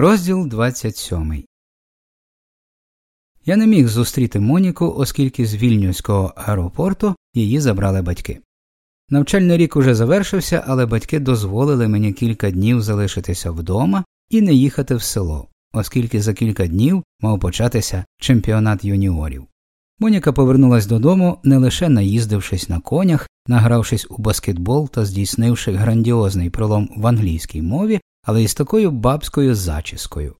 Розділ 27 Я не міг зустріти Моніку, оскільки з вільнюського аеропорту її забрали батьки. Навчальний рік уже завершився, але батьки дозволили мені кілька днів залишитися вдома і не їхати в село, оскільки за кілька днів мав початися чемпіонат юніорів. Моніка повернулась додому, не лише наїздившись на конях, награвшись у баскетбол та здійснивши грандіозний пролом в англійській мові, але й з такою бабською зачіскою.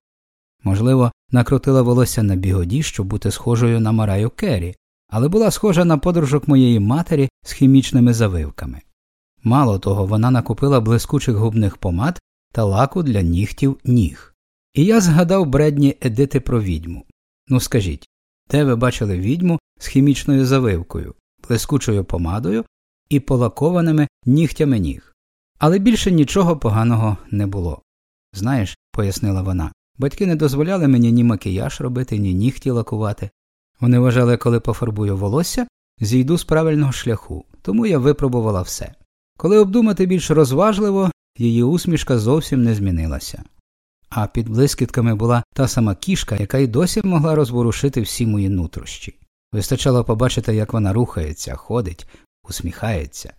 Можливо, накрутила волосся на бігоді, щоб бути схожою на Мараю Керрі, але була схожа на подружок моєї матері з хімічними завивками. Мало того, вона накупила блискучих губних помад та лаку для нігтів ніг. І я згадав бредні едити про відьму. Ну скажіть, де ви бачили відьму з хімічною завивкою, блискучою помадою і полакованими нігтями ніг? Але більше нічого поганого не було. Знаєш, пояснила вона, батьки не дозволяли мені ні макіяж робити, ні нігті лакувати. Вони вважали, коли пофарбую волосся, зійду з правильного шляху, тому я випробувала все. Коли обдумати більш розважливо, її усмішка зовсім не змінилася. А під блискітками була та сама кішка, яка й досі могла розворушити всі мої нутрощі. Вистачало побачити, як вона рухається, ходить, усміхається,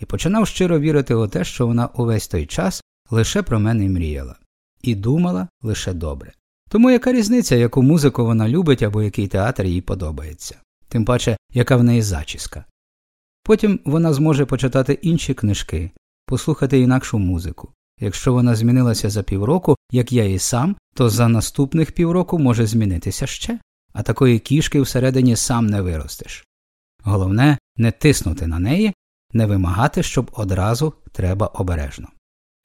і починав щиро вірити у те, що вона увесь той час лише про мене мріяла, і думала лише добре. Тому яка різниця, яку музику вона любить або який театр їй подобається, тим паче, яка в неї зачіска. Потім вона зможе почитати інші книжки, послухати інакшу музику. Якщо вона змінилася за півроку, як я і сам, то за наступних півроку може змінитися ще, а такої кішки всередині сам не виростеш. Головне не тиснути на неї, не вимагати, щоб одразу треба обережно.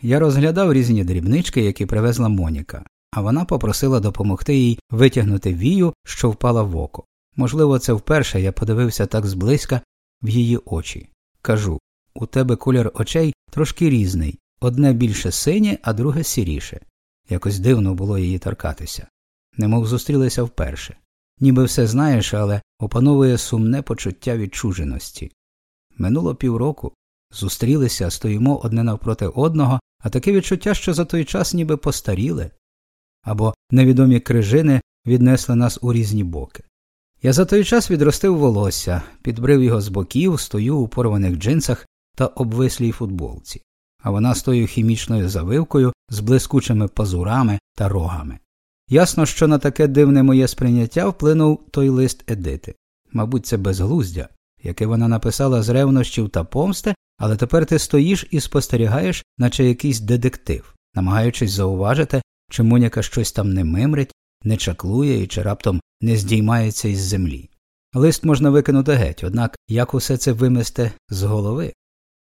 Я розглядав різні дрібнички, які привезла Моніка, а вона попросила допомогти їй витягнути вію, що впала в око. Можливо, це вперше я подивився так зблизька в її очі. Кажу у тебе колір очей трошки різний одне більше синє, а друге сіріше. Якось дивно було її торкатися. Немов зустрілися вперше. Ніби все знаєш, але опановує сумне почуття відчуженості. Минуло півроку, зустрілися, стоїмо одне навпроти одного, а таке відчуття, що за той час ніби постаріли, або невідомі крижини віднесли нас у різні боки. Я за той час відростив волосся, підбрив його з боків, стою у порваних джинсах та обвислій футболці, а вона з тою хімічною завивкою з блискучими пазурами та рогами. Ясно, що на таке дивне моє сприйняття вплинув той лист Едити. Мабуть, це безглуздя, яке вона написала з ревнощів та помсти, але тепер ти стоїш і спостерігаєш, наче якийсь детектив, намагаючись зауважити, чи Моніка щось там не мимрить, не чаклує і чи раптом не здіймається із землі. Лист можна викинути геть, однак як усе це вимести з голови?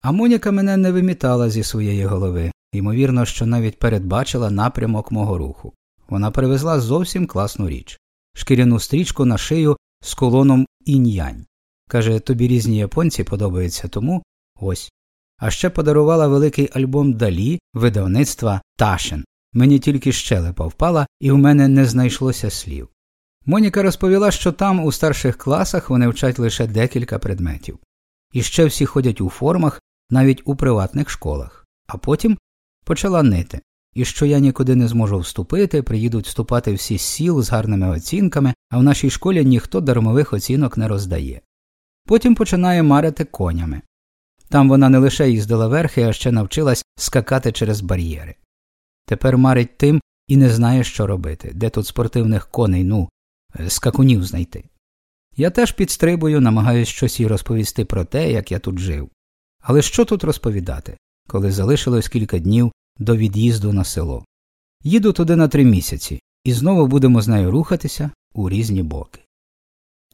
А Моніка мене не вимітала зі своєї голови, ймовірно, що навіть передбачила напрямок мого руху. Вона привезла зовсім класну річ шкіряну стрічку на шию з колоном інь-янь. Каже, тобі різні японці подобаються, тому ось. А ще подарувала великий альбом Далі видавництва Ташен. Мені тільки щелепа впала, і в мене не знайшлося слів. Моніка розповіла, що там у старших класах вони вчать лише декілька предметів. І ще всі ходять у формах, навіть у приватних школах, а потім почала нити, і що я нікуди не зможу вступити, приїдуть вступати всі з сіл з гарними оцінками, а в нашій школі ніхто дармових оцінок не роздає. Потім починає марити конями. Там вона не лише їздила верхи, а ще навчилась скакати через бар'єри. Тепер марить тим і не знає, що робити, де тут спортивних коней, ну, е, скакунів знайти. Я теж підстрибую, намагаюсь щось їй розповісти про те, як я тут жив. Але що тут розповідати, коли залишилось кілька днів до від'їзду на село? Їду туди на три місяці, і знову будемо з нею рухатися у різні боки.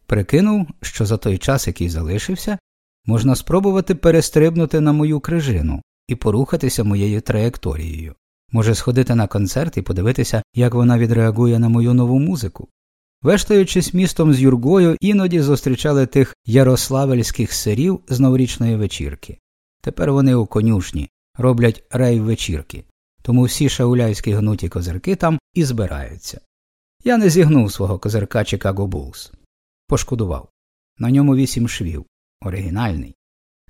Прикинув, що за той час, який залишився, можна спробувати перестрибнути на мою крижину і порухатися моєю траєкторією. Може сходити на концерт і подивитися, як вона відреагує на мою нову музику. Вештаючись містом з Юргою, іноді зустрічали тих ярославельських сирів з новорічної вечірки. Тепер вони у конюшні, роблять рейв вечірки, тому всі шауляйські гнуті козирки там і збираються. Я не зігнув свого козирка Chicago Bulls. Пошкодував. На ньому вісім швів. Оригінальний.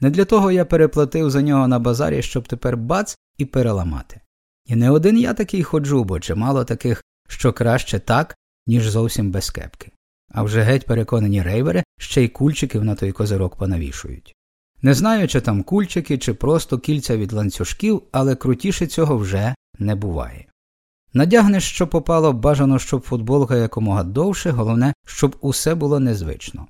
Не для того я переплатив за нього на базарі, щоб тепер бац і переламати. І не один я такий ходжу, бо чимало таких, що краще так, ніж зовсім без кепки. А вже геть переконані рейвери ще й кульчиків на той козирок понавішують. Не знаю, чи там кульчики, чи просто кільця від ланцюжків, але крутіше цього вже не буває. Надягнеш, що попало, бажано, щоб футболка якомога довше, головне, щоб усе було незвично.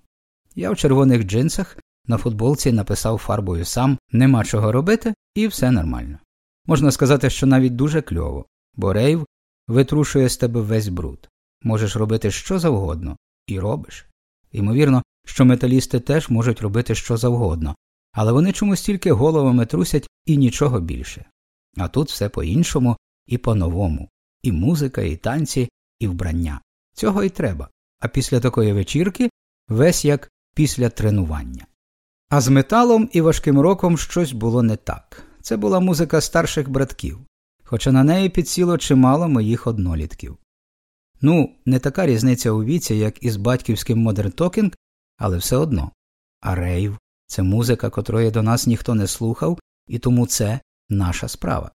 Я в червоних джинсах на футболці написав фарбою сам нема чого робити, і все нормально. Можна сказати, що навіть дуже кльово, бо рейв витрушує з тебе весь бруд. Можеш робити що завгодно, і робиш. Ймовірно, що металісти теж можуть робити що завгодно, але вони чомусь тільки головами трусять і нічого більше. А тут все по іншому і по новому і музика, і танці, і вбрання. Цього й треба. А після такої вечірки весь як після тренування. А з металом і важким роком щось було не так. Це була музика старших братків, хоча на неї підсіло чимало моїх однолітків. Ну, не така різниця у віці, як із батьківським Modern Talking, але все одно. А рейв це музика, котрої до нас ніхто не слухав, і тому це наша справа.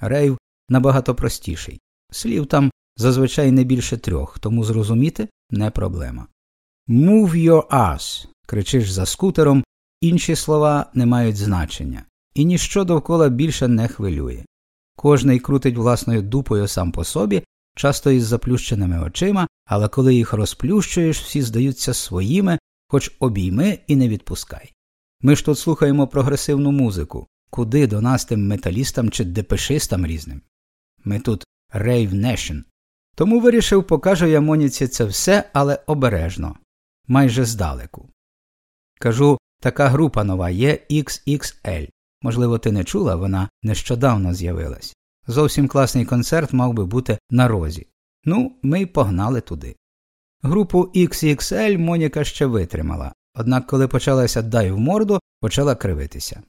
Рейв набагато простіший. Слів там зазвичай не більше трьох, тому зрозуміти не проблема. Move your ass, кричиш за скутером, інші слова не мають значення, і ніщо довкола більше не хвилює. Кожний крутить власною дупою сам по собі, часто із заплющеними очима, але коли їх розплющуєш, всі здаються своїми, хоч обійми і не відпускай. Ми ж тут слухаємо прогресивну музику, куди до нас тим металістам чи депешистам різним. Ми тут Rave Nation. Тому вирішив, покажу я Моніці це все, але обережно, майже здалеку. Кажу, така група нова є XXL. Можливо, ти не чула, вона нещодавно з'явилась. Зовсім класний концерт мав би бути на розі. Ну, ми й погнали туди. Групу XXL Моніка ще витримала, однак, коли почалася дай в морду, почала кривитися.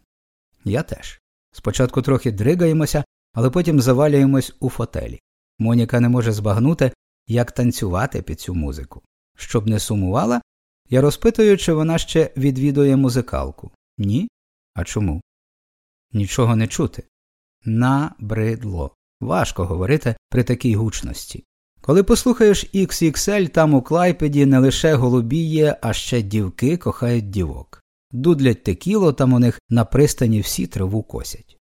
Я теж. Спочатку трохи дригаємося, але потім завалюємось у фотелі. Моніка не може збагнути, як танцювати під цю музику. Щоб не сумувала, я розпитую, чи вона ще відвідує музикалку. Ні? А чому? Нічого не чути. Набридло. Важко говорити при такій гучності. Коли послухаєш XXL, там у клайпеді не лише голубіє, а ще дівки кохають дівок. Дудлять текіло, там у них на пристані всі траву косять.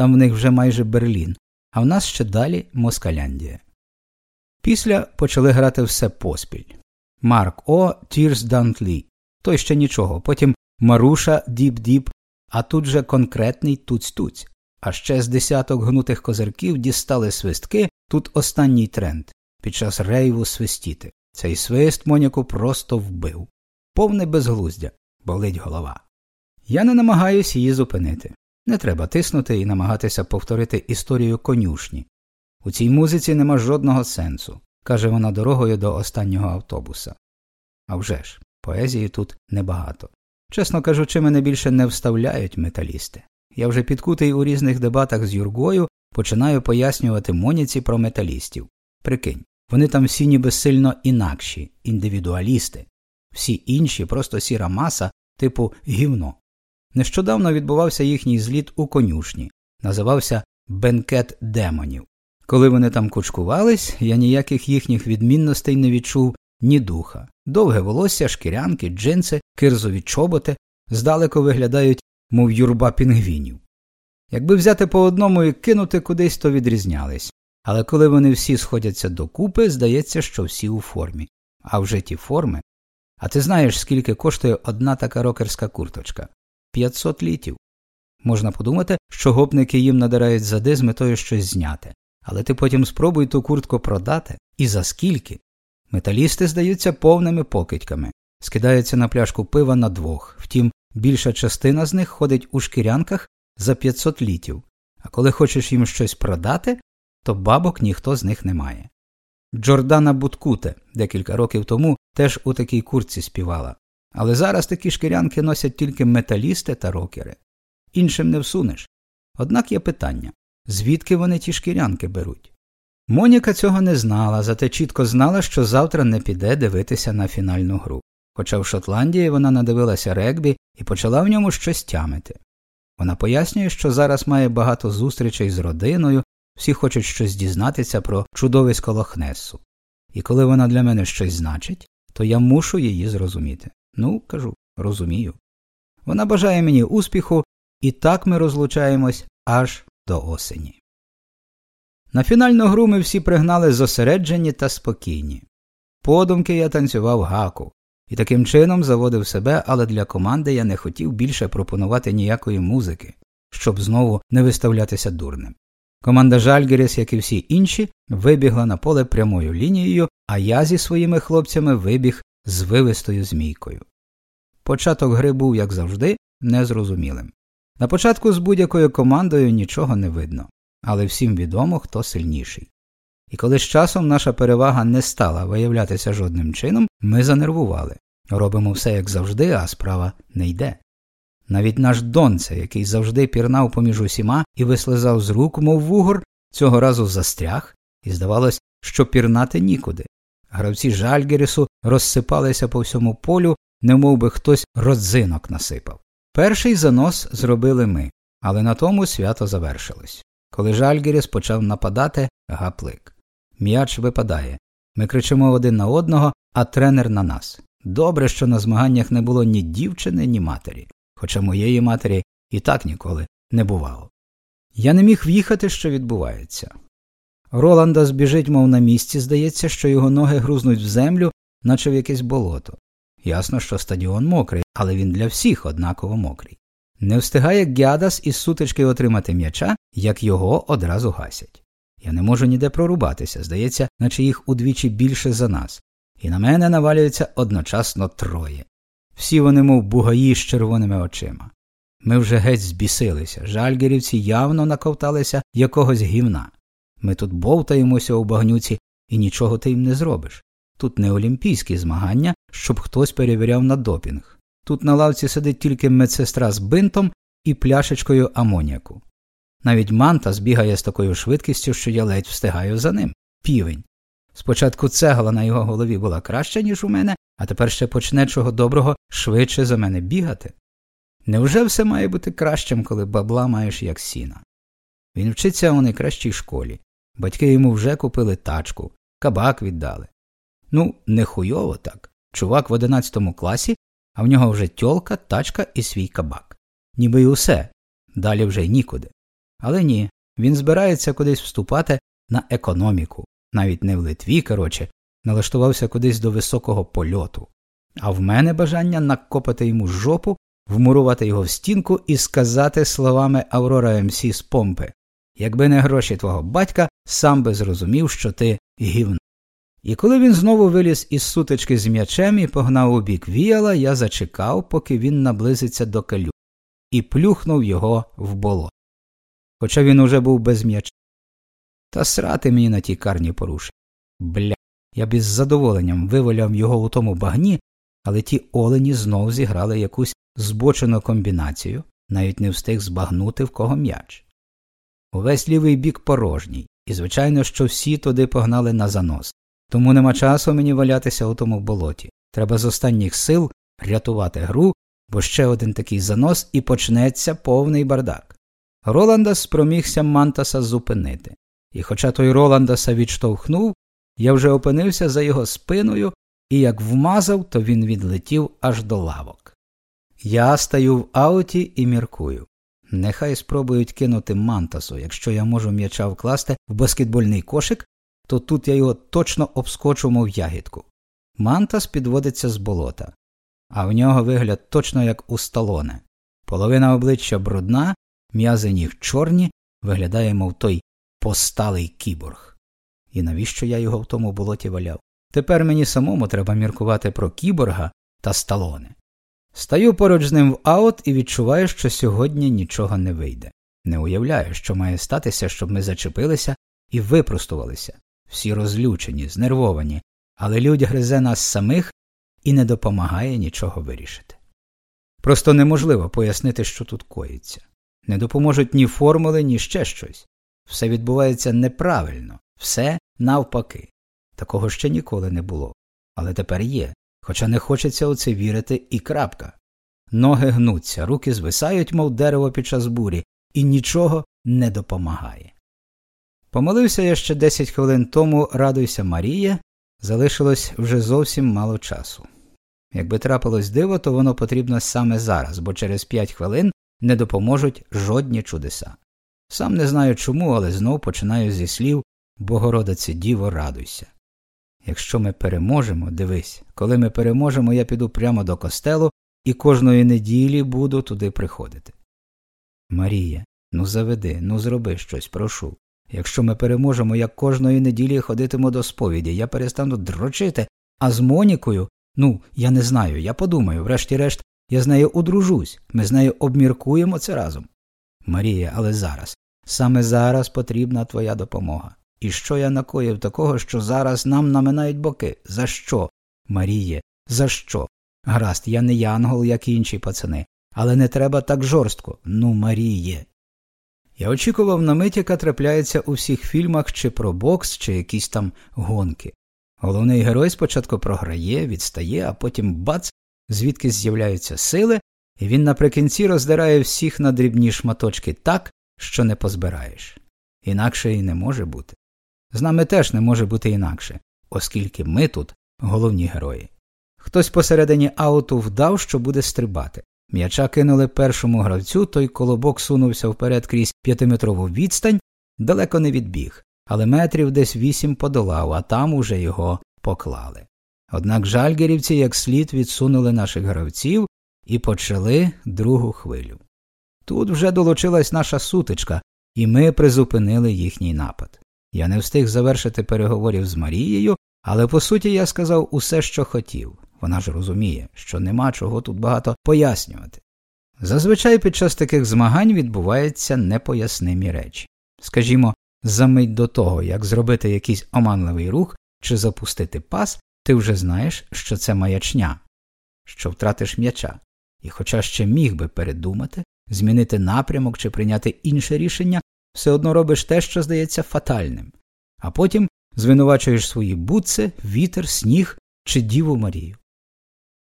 Там в них вже майже Берлін, а в нас ще далі Москаляндія. Після почали грати все поспіль. Mark 'Oh. Tears Don't Lie. Той ще нічого, потім Marusha Deep-Deep, а тут же конкретний туць-туць. А ще з десяток гнутих козирків дістали свистки, тут останній тренд під час рейву свистіти. Цей свист Моніку просто вбив. Повне безглуздя, болить голова. Я не намагаюся її зупинити. Не треба тиснути і намагатися повторити історію конюшні. У цій музиці нема жодного сенсу, каже вона дорогою до останнього автобуса. А вже ж, поезії тут небагато. Чесно кажучи, мене більше не вставляють металісти. Я вже підкутий у різних дебатах з Юргою починаю пояснювати Моніці про металістів. Прикинь, вони там всі ніби сильно інакші, індивідуалісти, всі інші просто сіра маса, типу гівно. Нещодавно відбувався їхній зліт у конюшні, називався Бенкет демонів. Коли вони там кучкувались, я ніяких їхніх відмінностей не відчув ні духа. Довге волосся, шкірянки, джинси, кирзові чоботи здалеку виглядають, мов юрба пінгвінів. Якби взяти по одному і кинути кудись, то відрізнялись. Але коли вони всі сходяться докупи, здається, що всі у формі. А вже ті форми. А ти знаєш, скільки коштує одна така рокерська курточка? 500 літів. Можна подумати, що гопники їм надирають зади з метою щось зняти, але ти потім спробуй ту куртку продати і за скільки. Металісти здаються повними покидьками, скидаються на пляшку пива на двох, втім, більша частина з них ходить у шкірянках за 500 літів, а коли хочеш їм щось продати, то бабок ніхто з них не має. Джордана Буткуте декілька років тому теж у такій куртці співала, але зараз такі шкірянки носять тільки металісти та рокери. Іншим не всунеш. Однак є питання звідки вони ті шкірянки беруть? Моніка цього не знала, зате чітко знала, що завтра не піде дивитися на фінальну гру. Хоча в Шотландії вона надивилася регбі і почала в ньому щось тямити. Вона пояснює, що зараз має багато зустрічей з родиною, всі хочуть щось дізнатися про чудовисько Лохнесу. І коли вона для мене щось значить, то я мушу її зрозуміти. Ну, кажу, розумію. Вона бажає мені успіху, і так ми розлучаємось аж до осені. На фінальну гру ми всі пригнали зосереджені та спокійні. Подумки я танцював гаку, і таким чином заводив себе, але для команди я не хотів більше пропонувати ніякої музики, щоб знову не виставлятися дурним. Команда Жальгеріс, як і всі інші, вибігла на поле прямою лінією, а я зі своїми хлопцями вибіг з вивистою змійкою. Початок гри був, як завжди, незрозумілим. На початку з будь-якою командою нічого не видно, але всім відомо, хто сильніший. І коли з часом наша перевага не стала виявлятися жодним чином, ми занервували. Робимо все як завжди, а справа не йде. Навіть наш Донце, який завжди пірнав поміж усіма і вислизав з рук, мов вугор, цього разу застряг, і здавалось, що пірнати нікуди. Гравці Жальгерісу розсипалися по всьому полю, немов би хтось родзинок насипав. Перший занос зробили ми, але на тому свято завершилось. Коли Жальгеріс почав нападати, гаплик. М'яч випадає. Ми кричимо один на одного, а тренер на нас. Добре, що на змаганнях не було ні дівчини, ні матері, хоча моєї матері і так ніколи не бувало. Я не міг в'їхати, що відбувається. Роланда збіжить, мов на місці, здається, що його ноги грузнуть в землю, наче в якесь болото. Ясно, що стадіон мокрий, але він для всіх однаково мокрий. Не встигає Гядас із сутички отримати м'яча, як його одразу гасять. Я не можу ніде прорубатися, здається, наче їх удвічі більше за нас, і на мене навалюється одночасно троє. Всі вони, мов бугаї з червоними очима. Ми вже геть збісилися, жальгерівці явно наковталися якогось гівна. Ми тут бовтаємося у багнюці, і нічого ти їм не зробиш. Тут не олімпійські змагання, щоб хтось перевіряв на допінг. Тут на лавці сидить тільки медсестра з бинтом і пляшечкою амоніаку. Навіть манта збігає з такою швидкістю, що я ледь встигаю за ним. Півень. Спочатку цегла на його голові була краща, ніж у мене, а тепер ще почне чого доброго швидше за мене бігати. Невже все має бути кращим, коли бабла маєш як сіна? Він вчиться у найкращій школі. Батьки йому вже купили тачку, кабак віддали. Ну, не хуйово так. Чувак в одинадцятому класі, а в нього вже тьолка, тачка і свій кабак. Ніби й усе, далі вже й нікуди. Але ні, він збирається кудись вступати на економіку, навіть не в Литві, коротше, налаштувався кудись до високого польоту. А в мене бажання накопати йому жопу, вмурувати його в стінку і сказати словами Аврора МС з помпи Якби не гроші твого батька, сам би зрозумів, що ти гівно. І коли він знову виліз із сутички з м'ячем і погнав у бік віяла, я зачекав, поки він наблизиться до калю, і плюхнув його в болото хоча він уже був без м'яча. Та срати мені на тій карні порушень. Бля, я б із задоволенням виваляв його у тому багні, але ті олені знов зіграли якусь збочену комбінацію, навіть не встиг збагнути в кого м'яч. Увесь лівий бік порожній, і, звичайно, що всі туди погнали на занос, тому нема часу мені валятися у тому болоті. Треба з останніх сил рятувати гру, бо ще один такий занос і почнеться повний бардак. Роландас спромігся Мантаса зупинити, і хоча той Роландаса відштовхнув, я вже опинився за його спиною і як вмазав, то він відлетів аж до лавок. Я стаю в ауті і міркую. Нехай спробують кинути Мантасу, якщо я можу м'яча вкласти в баскетбольний кошик, то тут я його точно обскочу, мов ягідку. Мантас підводиться з болота, а в нього вигляд точно як у сталоне. Половина обличчя брудна, М'язи ніг чорні, виглядає, мов той посталий кіборг. І навіщо я його в тому болоті валяв? Тепер мені самому треба міркувати про кіборга та сталоне. Стаю поруч з ним в аут і відчуваю, що сьогодні нічого не вийде. Не уявляю, що має статися, щоб ми зачепилися і випростувалися, всі розлючені, знервовані, але людь гризе нас самих і не допомагає нічого вирішити. Просто неможливо пояснити, що тут коїться. Не допоможуть ні формули, ні ще щось. Все відбувається неправильно, все навпаки. Такого ще ніколи не було. Але тепер є, хоча не хочеться у це вірити і крапка. Ноги гнуться, руки звисають, мов дерево під час бурі, і нічого не допомагає. Помолився я ще 10 хвилин тому, радуйся Марія, залишилось вже зовсім мало часу. Якби трапилось диво, то воно потрібно саме зараз, бо через 5 хвилин не допоможуть жодні чудеса. Сам не знаю чому, але знов починаю зі слів Богородице Діво, радуйся. Якщо ми переможемо, дивись, коли ми переможемо, я піду прямо до костелу і кожної неділі буду туди приходити. Марія, ну заведи, ну зроби щось, прошу. Якщо ми переможемо, я кожної неділі ходитиму до сповіді, я перестану дрочити, а з Монікою, ну, я не знаю, я подумаю, врешті-решт, я з нею одружусь, ми з нею обміркуємо це разом. Марія, але зараз, саме зараз потрібна твоя допомога. І що я накоїв такого, що зараз нам наминають боки? За що? Маріє, за що? Гаразд, я не янгол, як інші пацани, але не треба так жорстко. Ну, Маріє. Я очікував на мить, яка трапляється у всіх фільмах чи про бокс, чи якісь там гонки. Головний герой спочатку програє, відстає, а потім бац, звідки з'являються сили, і він наприкінці роздирає всіх на дрібні шматочки так, що не позбираєш. Інакше і не може бути. З нами теж не може бути інакше, оскільки ми тут головні герої. Хтось посередині ауту вдав, що буде стрибати. М'яча кинули першому гравцю, той колобок сунувся вперед крізь п'ятиметрову відстань, далеко не відбіг, але метрів десь вісім подолав, а там уже його поклали. Однак жальгерівці як слід відсунули наших гравців і почали другу хвилю. Тут вже долучилась наша сутичка, і ми призупинили їхній напад. Я не встиг завершити переговорів з Марією, але по суті я сказав усе, що хотів. Вона ж розуміє, що нема чого тут багато пояснювати. Зазвичай під час таких змагань відбуваються непояснимі речі. Скажімо, за мить до того, як зробити якийсь оманливий рух чи запустити пас, ти вже знаєш, що це маячня, що втратиш м'яча, і, хоча ще міг би передумати, змінити напрямок чи прийняти інше рішення, все одно робиш те, що здається фатальним, а потім звинувачуєш свої бутси, вітер, сніг чи Діву Марію.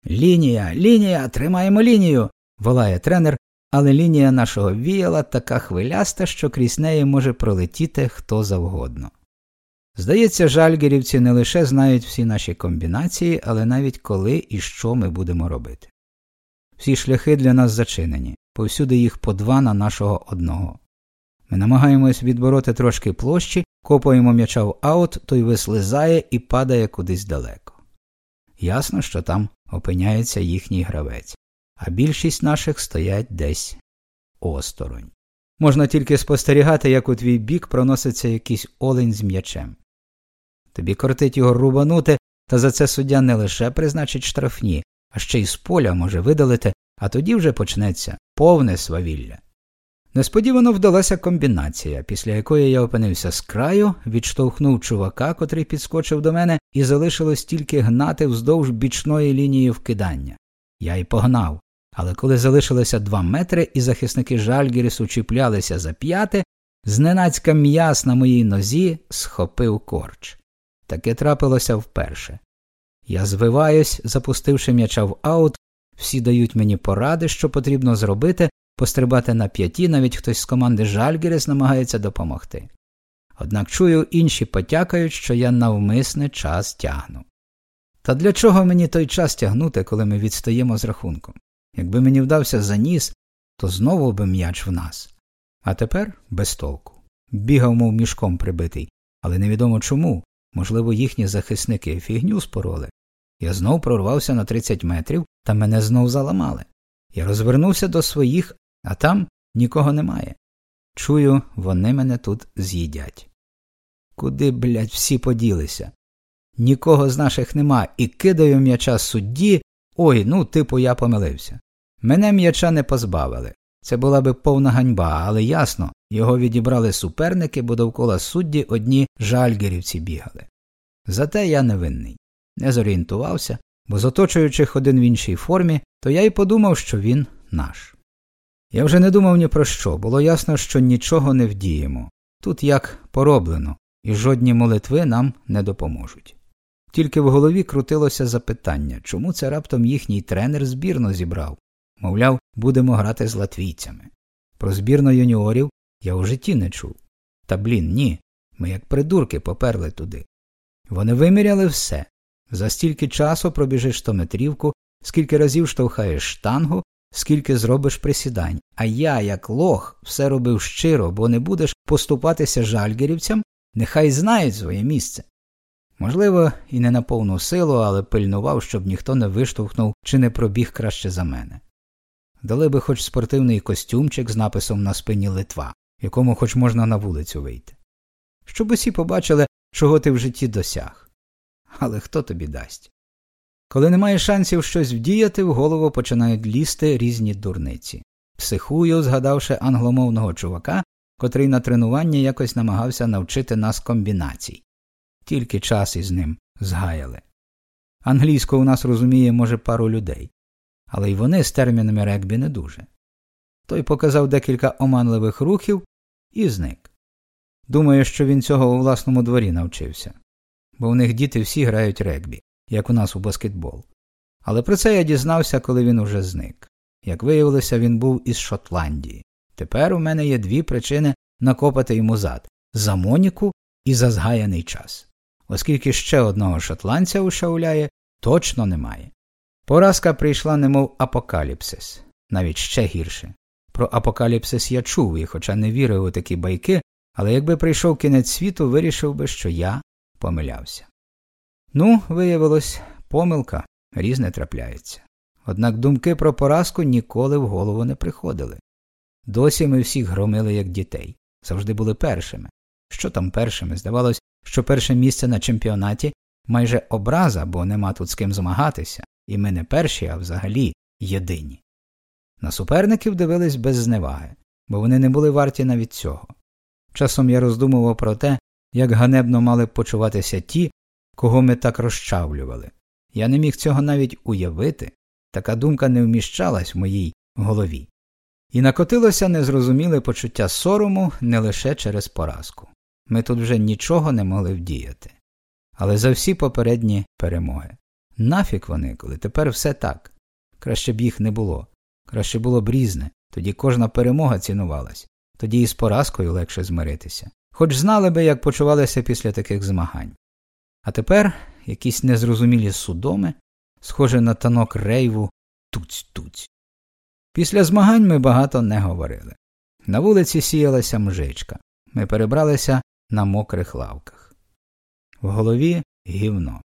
Лінія, лінія, тримаємо лінію. волає тренер, але лінія нашого віяла така хвиляста, що крізь неї може пролетіти хто завгодно. Здається, жальгерівці не лише знають всі наші комбінації, але навіть коли і що ми будемо робити. Всі шляхи для нас зачинені, повсюди їх по два на нашого одного. Ми намагаємось відбороти трошки площі, копаємо м'яча в аут, той вислизає і падає кудись далеко. Ясно, що там опиняється їхній гравець, а більшість наших стоять десь осторонь. Можна тільки спостерігати, як у твій бік проноситься якийсь олень з м'ячем. Тобі кортить його рубанути, та за це суддя не лише призначить штрафні, а ще й з поля може видалити, а тоді вже почнеться повне свавілля. Несподівано вдалася комбінація, після якої я опинився з краю, відштовхнув чувака, котрий підскочив до мене, і залишилось тільки гнати вздовж бічної лінії вкидання. Я й погнав, але коли залишилося два метри і захисники Жальгірісу чіплялися за п'яти, зненацька м'яс на моїй нозі схопив корч. Таке трапилося вперше. Я звиваюсь, запустивши м'яча в аут, всі дають мені поради, що потрібно зробити, пострибати на п'яті, навіть хтось з команди Жальгерес намагається допомогти. Однак чую, інші потякають, що я навмисне час тягну. Та для чого мені той час тягнути, коли ми відстаємо з рахунком? Якби мені вдався заніс, то знову би м'яч в нас. А тепер без толку. Бігав, мов мішком прибитий, але невідомо чому, можливо, їхні захисники фігню спороли. Я знов прорвався на 30 метрів, та мене знов заламали. Я розвернувся до своїх, а там нікого немає. Чую, вони мене тут з'їдять. Куди, блядь, всі поділися? Нікого з наших нема і кидаю м'яча судді. Ой, ну, типу, я помилився. Мене м'яча не позбавили. Це була би повна ганьба, але ясно, його відібрали суперники, бо довкола судді одні жальгерівці бігали. Зате я невинний. Не зорієнтувався, бо з оточуючих один в іншій формі, то я й подумав, що він наш. Я вже не думав ні про що, було ясно, що нічого не вдіємо. Тут як пороблено, і жодні молитви нам не допоможуть. Тільки в голові крутилося запитання, чому це раптом їхній тренер збірно зібрав мовляв, будемо грати з латвійцями. Про збірну юніорів я у житті не чув. Та блін, ні. Ми, як придурки, поперли туди. Вони виміряли все. За стільки часу пробіжиш стометрівку, скільки разів штовхаєш штангу, скільки зробиш присідань. А я, як лох, все робив щиро, бо не будеш поступатися жальгерівцям, нехай знають своє місце. Можливо, і не на повну силу, але пильнував, щоб ніхто не виштовхнув чи не пробіг краще за мене. Дали би хоч спортивний костюмчик з написом на спині Литва, якому хоч можна на вулицю вийти. Щоб усі побачили, чого ти в житті досяг. Але хто тобі дасть? Коли немає шансів щось вдіяти, в голову починають лізти різні дурниці. Психую, згадавши англомовного чувака, котрий на тренування якось намагався навчити нас комбінацій. Тільки час із ним згаяли. Англійську у нас розуміє, може, пару людей, але й вони з термінами регбі не дуже. Той показав декілька оманливих рухів і зник. Думаю, що він цього у власному дворі навчився, бо в них діти всі грають регбі, як у нас у баскетбол. Але про це я дізнався, коли він уже зник. Як виявилося, він був із Шотландії. Тепер у мене є дві причини накопати йому зад за Моніку і за згаяний час, оскільки ще одного шотландця у Шауляє точно немає. Поразка прийшла, немов апокаліпсис, навіть ще гірше. Про апокаліпсис я чув і, хоча не вірив у такі байки, але якби прийшов кінець світу, вирішив би, що я помилявся. Ну, виявилось, помилка різне трапляється. Однак думки про поразку ніколи в голову не приходили. Досі ми всіх громили як дітей, завжди були першими. Що там першими? Здавалось, що перше місце на чемпіонаті майже образа, бо нема тут з ким змагатися, і ми не перші, а взагалі єдині. На суперників дивились без зневаги, бо вони не були варті навіть цього. Часом я роздумував про те, як ганебно мали почуватися ті, кого ми так розчавлювали. Я не міг цього навіть уявити, така думка не вміщалась в моїй голові. І накотилося незрозуміле почуття сорому не лише через поразку. Ми тут вже нічого не могли вдіяти. Але за всі попередні перемоги. Нафік вони, коли тепер все так. Краще б їх не було. Краще було б різне, тоді кожна перемога цінувалась, тоді і з поразкою легше змиритися. Хоч знали би, як почувалися після таких змагань. А тепер якісь незрозумілі судоми, схожі на танок рейву туць-туць. Після змагань ми багато не говорили. На вулиці сіялася мжичка. Ми перебралися на мокрих лавках. В голові гівно.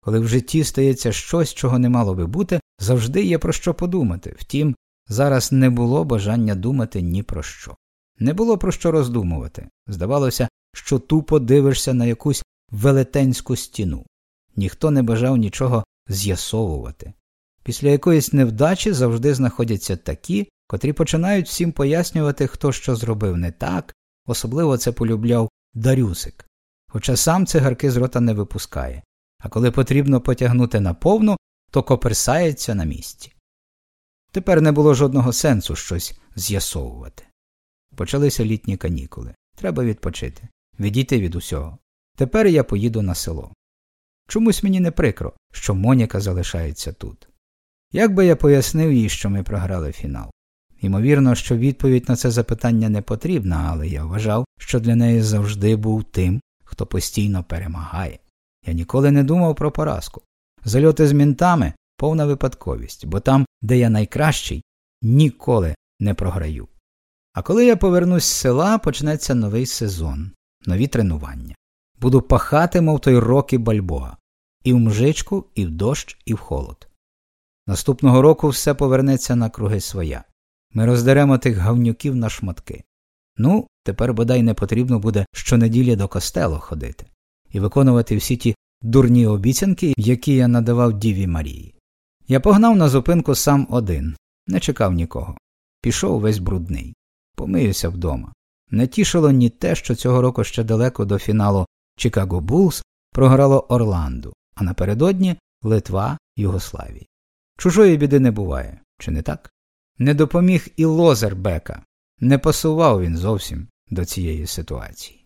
Коли в житті стається щось, чого не мало би бути, завжди є про що подумати. Втім, зараз не було бажання думати ні про що. Не було про що роздумувати. Здавалося, що тупо дивишся на якусь велетенську стіну. Ніхто не бажав нічого з'ясовувати. Після якоїсь невдачі завжди знаходяться такі, котрі починають всім пояснювати, хто що зробив не так, особливо це полюбляв Дарюсик. Хоча сам цигарки з рота не випускає, а коли потрібно потягнути наповну, то коперсається на місці. Тепер не було жодного сенсу щось з'ясовувати. Почалися літні канікули. Треба відпочити, відійти від усього. Тепер я поїду на село. Чомусь мені не прикро, що Моніка залишається тут. Як би я пояснив їй, що ми програли фінал? Ймовірно, що відповідь на це запитання не потрібна, але я вважав, що для неї завжди був тим, хто постійно перемагає. Я ніколи не думав про поразку. Зальоти з мінтами повна випадковість, бо там, де я найкращий, ніколи не програю. А коли я повернусь з села, почнеться новий сезон, нові тренування. Буду пахати, мов той роки бальбоа, і в мжичку, і в дощ, і в холод. Наступного року все повернеться на круги своя. Ми роздеремо тих гавнюків на шматки. Ну, тепер бодай не потрібно буде щонеділі до костелу ходити і виконувати всі ті дурні обіцянки, які я надавав Діві Марії. Я погнав на зупинку сам один, не чекав нікого. Пішов весь брудний, помиюся вдома. Не тішило ні те, що цього року ще далеко до фіналу Чикаго Булс програло Орланду, а напередодні Литва Югославії. Чужої біди не буває, чи не так? Не допоміг і лозер Бека, не пасував він зовсім до цієї ситуації.